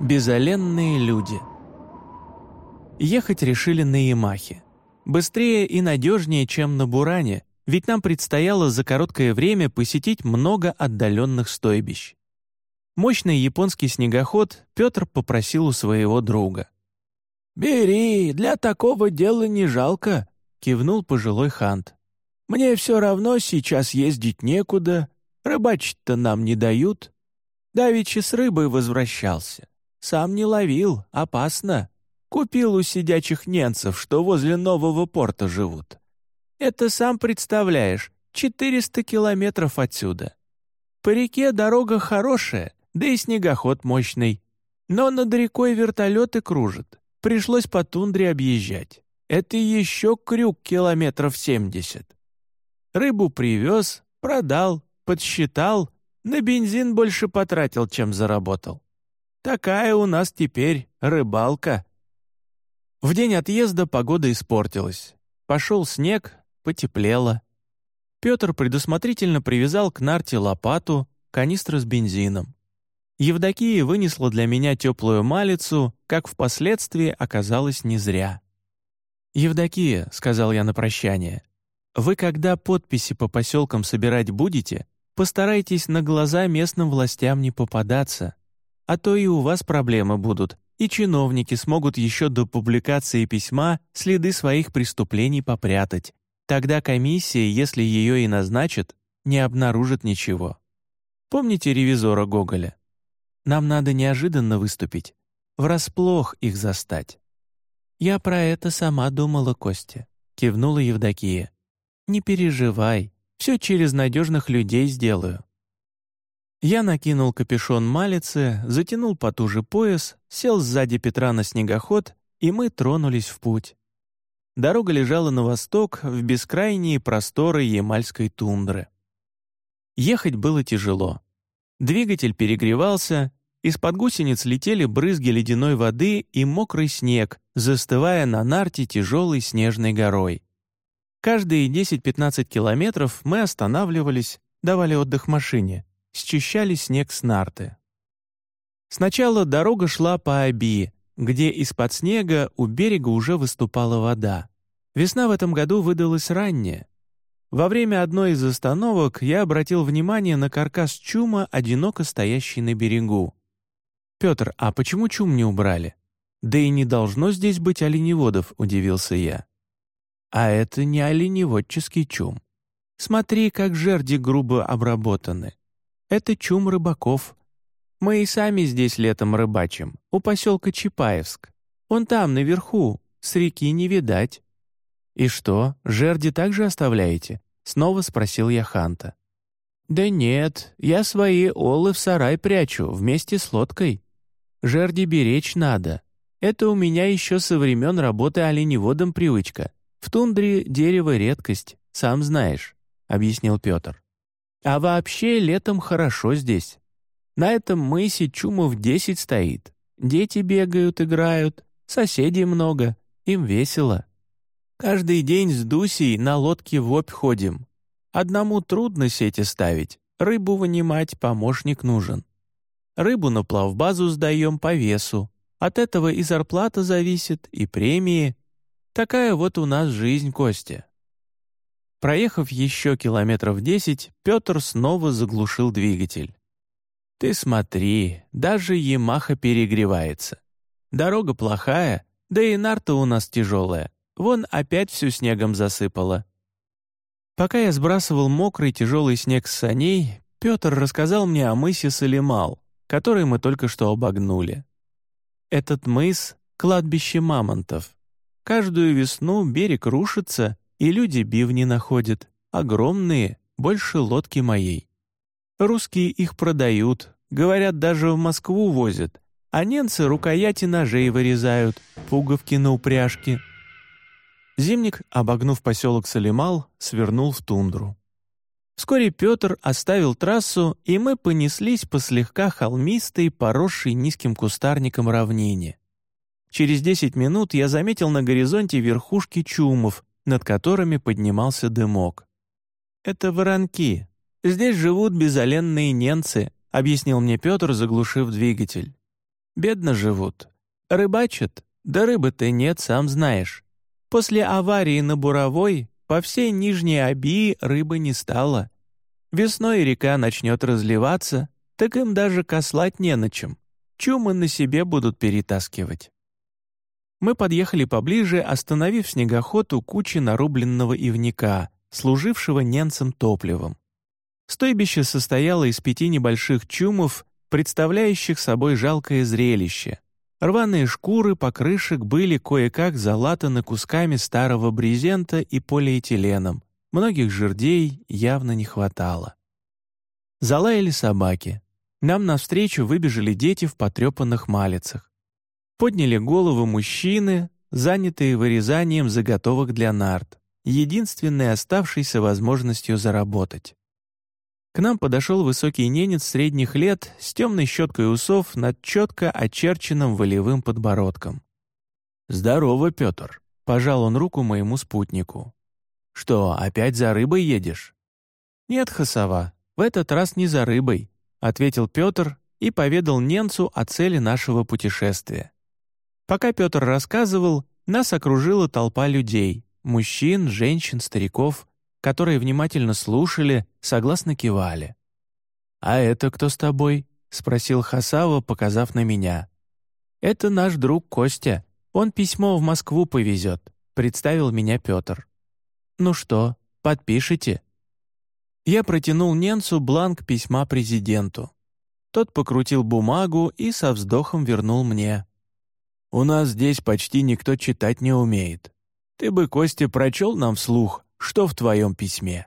Безоленные люди. Ехать решили на Ямахе. Быстрее и надежнее, чем на Буране, ведь нам предстояло за короткое время посетить много отдаленных стойбищ. Мощный японский снегоход Петр попросил у своего друга. «Бери, для такого дела не жалко», — кивнул пожилой хант. «Мне все равно сейчас ездить некуда, рыбачить-то нам не дают. Давичи с рыбой возвращался. Сам не ловил, опасно. Купил у сидячих ненцев, что возле нового порта живут. Это сам представляешь, 400 километров отсюда. По реке дорога хорошая, да и снегоход мощный. Но над рекой вертолеты кружат. Пришлось по тундре объезжать. Это еще крюк километров 70. Рыбу привез, продал, подсчитал, на бензин больше потратил, чем заработал. Такая у нас теперь рыбалка. В день отъезда погода испортилась. Пошел снег, потеплело. Петр предусмотрительно привязал к нарте лопату, канистру с бензином. Евдокия вынесла для меня теплую малицу, как впоследствии оказалось не зря. «Евдокия», — сказал я на прощание, — «вы когда подписи по поселкам собирать будете, постарайтесь на глаза местным властям не попадаться, а то и у вас проблемы будут, и чиновники смогут еще до публикации письма следы своих преступлений попрятать. Тогда комиссия, если ее и назначат, не обнаружит ничего. Помните ревизора Гоголя? Нам надо неожиданно выступить, врасплох их застать. «Я про это сама думала, Костя», — кивнула Евдокия. «Не переживай, все через надежных людей сделаю». Я накинул капюшон малицы, затянул потуже пояс, сел сзади Петра на снегоход, и мы тронулись в путь. Дорога лежала на восток, в бескрайние просторы Ямальской тундры. Ехать было тяжело. Двигатель перегревался, из-под гусениц летели брызги ледяной воды и мокрый снег, застывая на нарте тяжелой снежной горой. Каждые 10-15 километров мы останавливались, давали отдых машине счищали снег с нарты. Сначала дорога шла по Аби, где из-под снега у берега уже выступала вода. Весна в этом году выдалась ранняя. Во время одной из остановок я обратил внимание на каркас чума, одиноко стоящий на берегу. «Петр, а почему чум не убрали?» «Да и не должно здесь быть оленеводов», — удивился я. «А это не оленеводческий чум. Смотри, как жерди грубо обработаны. Это чум рыбаков. Мы и сами здесь летом рыбачим, у поселка Чапаевск. Он там, наверху, с реки не видать». «И что, жерди также оставляете?» — снова спросил я Ханта. «Да нет, я свои олы в сарай прячу вместе с лодкой. Жерди беречь надо. Это у меня еще со времен работы оленеводом привычка. В тундре дерево — редкость, сам знаешь», — объяснил Петр. А вообще летом хорошо здесь. На этом мысе чумов десять стоит. Дети бегают, играют, соседей много, им весело. Каждый день с Дусей на лодке в обь ходим. Одному трудно сети ставить, рыбу вынимать помощник нужен. Рыбу на плавбазу сдаем по весу. От этого и зарплата зависит, и премии. Такая вот у нас жизнь, Костя. Проехав еще километров десять, Петр снова заглушил двигатель. «Ты смотри, даже Ямаха перегревается. Дорога плохая, да и нарта у нас тяжелая. Вон опять всю снегом засыпала». Пока я сбрасывал мокрый тяжелый снег с саней, Петр рассказал мне о мысе Салимал, который мы только что обогнули. Этот мыс — кладбище мамонтов. Каждую весну берег рушится, и люди бивни находят, огромные, больше лодки моей. Русские их продают, говорят, даже в Москву возят, а ненцы рукояти ножей вырезают, пуговки на упряжке. Зимник, обогнув поселок Салимал, свернул в тундру. Вскоре Петр оставил трассу, и мы понеслись по слегка холмистой, поросшей низким кустарником равнине. Через десять минут я заметил на горизонте верхушки чумов, над которыми поднимался дымок. «Это воронки. Здесь живут безоленные ненцы», — объяснил мне Петр, заглушив двигатель. Бедно живут. Рыбачат, да рыбы-то нет, сам знаешь. После аварии на Буровой по всей Нижней Абии рыбы не стало. Весной река начнет разливаться, так им даже кослать не на чем. Чумы на себе будут перетаскивать. Мы подъехали поближе, остановив снегоход у кучи нарубленного ивника, служившего ненцам топливом. Стойбище состояло из пяти небольших чумов, представляющих собой жалкое зрелище. Рваные шкуры покрышек были кое-как залатаны кусками старого брезента и полиэтиленом. Многих жердей явно не хватало. Залаяли собаки. Нам навстречу выбежали дети в потрепанных малицах. Подняли головы мужчины, занятые вырезанием заготовок для нарт, единственной оставшейся возможностью заработать. К нам подошел высокий ненец средних лет с темной щеткой усов над четко очерченным волевым подбородком. «Здорово, Петр!» — пожал он руку моему спутнику. «Что, опять за рыбой едешь?» «Нет, Хасава, в этот раз не за рыбой», — ответил Петр и поведал ненцу о цели нашего путешествия. Пока Петр рассказывал, нас окружила толпа людей — мужчин, женщин, стариков которые внимательно слушали, согласно кивали. «А это кто с тобой?» — спросил Хасава, показав на меня. «Это наш друг Костя. Он письмо в Москву повезет», — представил меня Петр. «Ну что, подпишите?» Я протянул Ненцу бланк письма президенту. Тот покрутил бумагу и со вздохом вернул мне. «У нас здесь почти никто читать не умеет. Ты бы, Костя, прочел нам вслух, что в твоем письме?»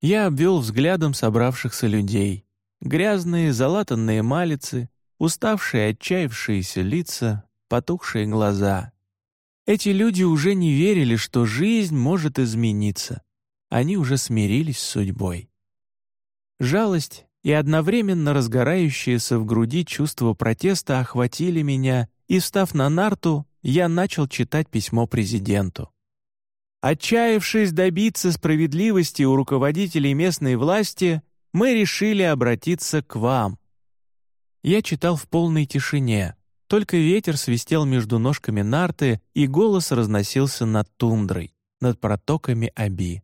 Я обвел взглядом собравшихся людей. Грязные, залатанные малицы, уставшие, отчаявшиеся лица, потухшие глаза. Эти люди уже не верили, что жизнь может измениться. Они уже смирились с судьбой. Жалость и одновременно разгорающееся в груди чувство протеста охватили меня, и, встав на нарту, я начал читать письмо президенту. Отчаявшись добиться справедливости у руководителей местной власти, мы решили обратиться к вам. Я читал в полной тишине, только ветер свистел между ножками нарты, и голос разносился над тундрой, над протоками Аби.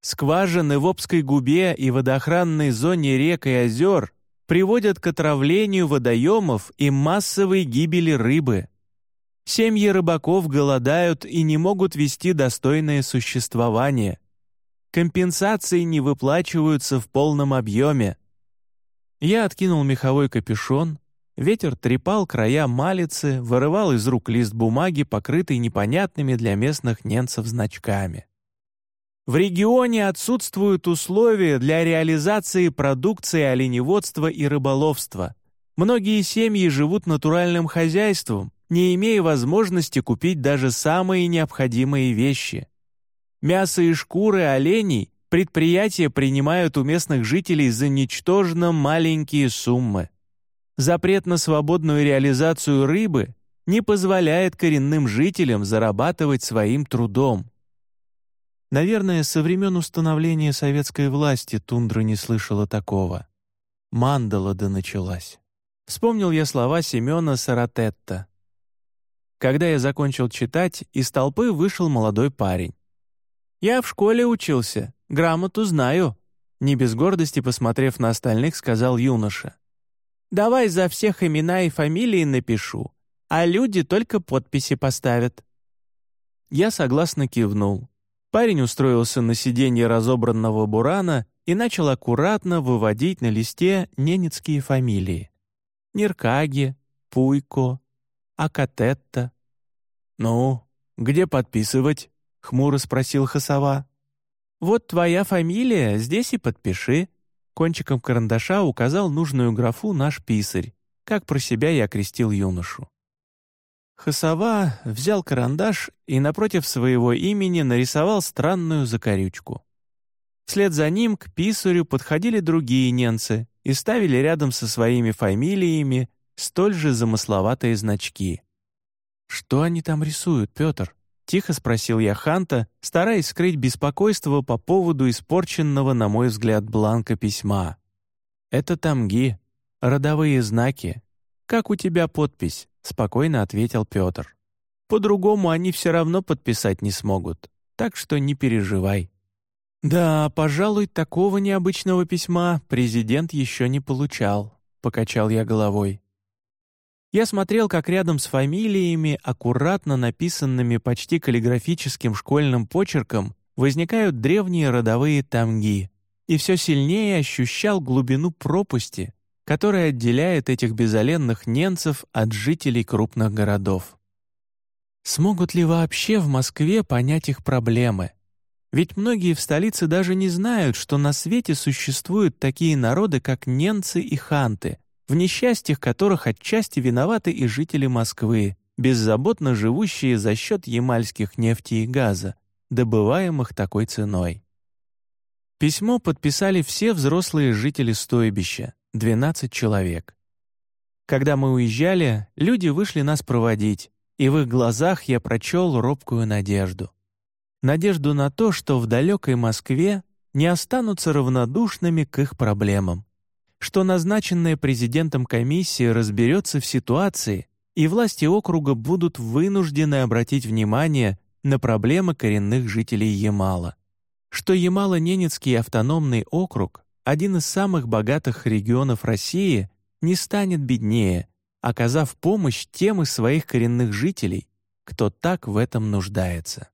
Скважины в Обской губе и водоохранной зоне рек и озер приводят к отравлению водоемов и массовой гибели рыбы. Семьи рыбаков голодают и не могут вести достойное существование. Компенсации не выплачиваются в полном объеме. Я откинул меховой капюшон, ветер трепал края малицы, вырывал из рук лист бумаги, покрытый непонятными для местных ненцев значками. В регионе отсутствуют условия для реализации продукции оленеводства и рыболовства. Многие семьи живут натуральным хозяйством, не имея возможности купить даже самые необходимые вещи. Мясо и шкуры оленей предприятия принимают у местных жителей за ничтожно маленькие суммы. Запрет на свободную реализацию рыбы не позволяет коренным жителям зарабатывать своим трудом. Наверное, со времен установления советской власти тундра не слышала такого. Мандала да началась. Вспомнил я слова Семена Саратетта. Когда я закончил читать, из толпы вышел молодой парень. «Я в школе учился, грамоту знаю», не без гордости посмотрев на остальных, сказал юноша. «Давай за всех имена и фамилии напишу, а люди только подписи поставят». Я согласно кивнул. Парень устроился на сиденье разобранного бурана и начал аккуратно выводить на листе ненецкие фамилии. Неркаги, Пуйко, Акатетта. «Ну, где подписывать?» — хмуро спросил Хасава. «Вот твоя фамилия, здесь и подпиши». Кончиком карандаша указал нужную графу наш писарь, как про себя я крестил юношу. Хасава взял карандаш и напротив своего имени нарисовал странную закорючку. Вслед за ним к писарю подходили другие ненцы и ставили рядом со своими фамилиями столь же замысловатые значки. «Что они там рисуют, Петр?» — тихо спросил я Ханта, стараясь скрыть беспокойство по поводу испорченного, на мой взгляд, бланка письма. «Это тамги, родовые знаки. «Как у тебя подпись?» — спокойно ответил Петр. «По-другому они все равно подписать не смогут, так что не переживай». «Да, пожалуй, такого необычного письма президент еще не получал», — покачал я головой. Я смотрел, как рядом с фамилиями, аккуратно написанными почти каллиграфическим школьным почерком, возникают древние родовые тамги, и все сильнее ощущал глубину пропасти, которая отделяет этих безоленных ненцев от жителей крупных городов. Смогут ли вообще в Москве понять их проблемы? Ведь многие в столице даже не знают, что на свете существуют такие народы, как ненцы и ханты, в несчастьях которых отчасти виноваты и жители Москвы, беззаботно живущие за счет ямальских нефти и газа, добываемых такой ценой. Письмо подписали все взрослые жители стойбища, 12 человек. Когда мы уезжали, люди вышли нас проводить, и в их глазах я прочел робкую надежду. Надежду на то, что в далекой Москве не останутся равнодушными к их проблемам, что назначенная президентом комиссия разберется в ситуации, и власти округа будут вынуждены обратить внимание на проблемы коренных жителей Ямала, что Ямало-Ненецкий автономный округ, один из самых богатых регионов России, не станет беднее, оказав помощь тем из своих коренных жителей, кто так в этом нуждается.